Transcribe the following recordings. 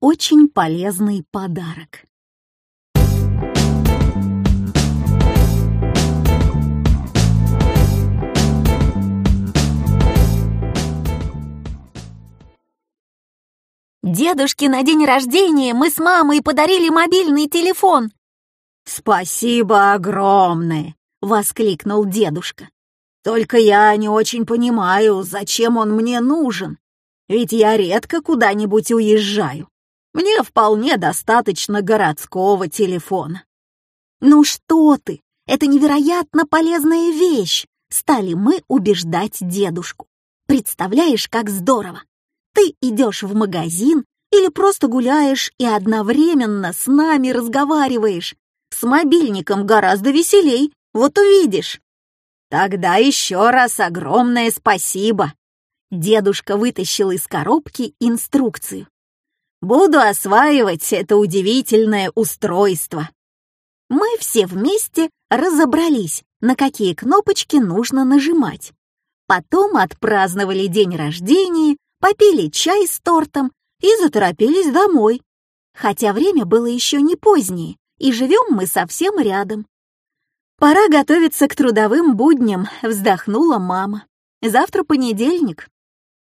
очень полезный подарок. Дедушке на день рождения мы с мамой подарили мобильный телефон. «Спасибо огромное!» — воскликнул дедушка. «Только я не очень понимаю, зачем он мне нужен, ведь я редко куда-нибудь уезжаю. Мне вполне достаточно городского телефона». «Ну что ты, это невероятно полезная вещь!» Стали мы убеждать дедушку. «Представляешь, как здорово! Ты идешь в магазин или просто гуляешь и одновременно с нами разговариваешь. С мобильником гораздо веселей, вот увидишь. Тогда еще раз огромное спасибо. Дедушка вытащил из коробки инструкцию. Буду осваивать это удивительное устройство. Мы все вместе разобрались, на какие кнопочки нужно нажимать. Потом отпраздновали день рождения, попили чай с тортом и заторопились домой. Хотя время было еще не позднее, и живем мы совсем рядом. Пора готовиться к трудовым будням, вздохнула мама. Завтра понедельник.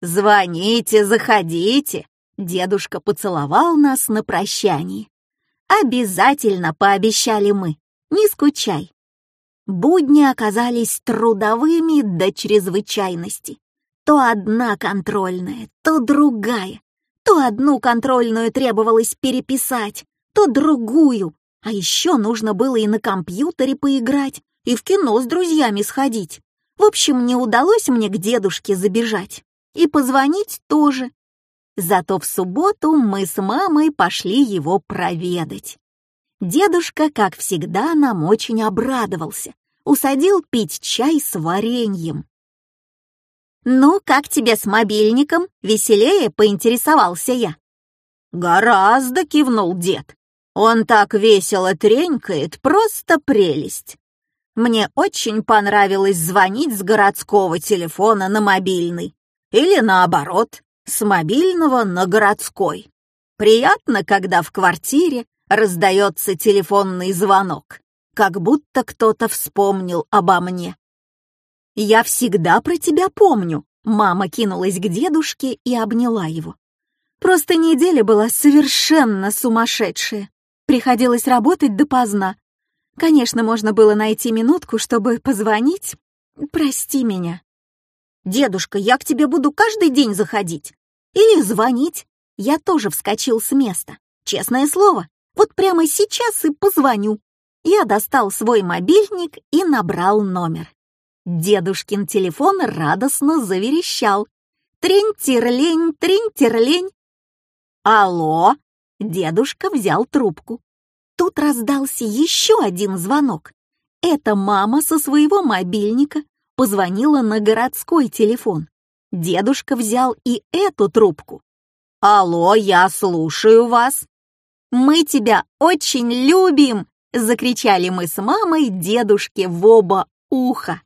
Звоните, заходите. Дедушка поцеловал нас на прощании. Обязательно, пообещали мы. Не скучай. Будни оказались трудовыми до чрезвычайности. То одна контрольная, то другая. То одну контрольную требовалось переписать, то другую. А еще нужно было и на компьютере поиграть, и в кино с друзьями сходить. В общем, не удалось мне к дедушке забежать. И позвонить тоже. Зато в субботу мы с мамой пошли его проведать. Дедушка, как всегда, нам очень обрадовался. Усадил пить чай с вареньем. «Ну, как тебе с мобильником?» — веселее поинтересовался я. «Гораздо», — кивнул дед. «Он так весело тренькает, просто прелесть. Мне очень понравилось звонить с городского телефона на мобильный. Или наоборот, с мобильного на городской. Приятно, когда в квартире раздается телефонный звонок, как будто кто-то вспомнил обо мне. «Я всегда про тебя помню», — мама кинулась к дедушке и обняла его. «Просто неделя была совершенно сумасшедшая. Приходилось работать допоздна. Конечно, можно было найти минутку, чтобы позвонить. Прости меня». «Дедушка, я к тебе буду каждый день заходить. Или звонить. Я тоже вскочил с места. Честное слово, вот прямо сейчас и позвоню». Я достал свой мобильник и набрал номер. Дедушкин телефон радостно заверещал. Трень-терлень, трень-терлень. «Алло!» Дедушка взял трубку. Тут раздался еще один звонок. Эта мама со своего мобильника позвонила на городской телефон. Дедушка взял и эту трубку. «Алло, я слушаю вас». «Мы тебя очень любим!» — закричали мы с мамой дедушке в оба уха.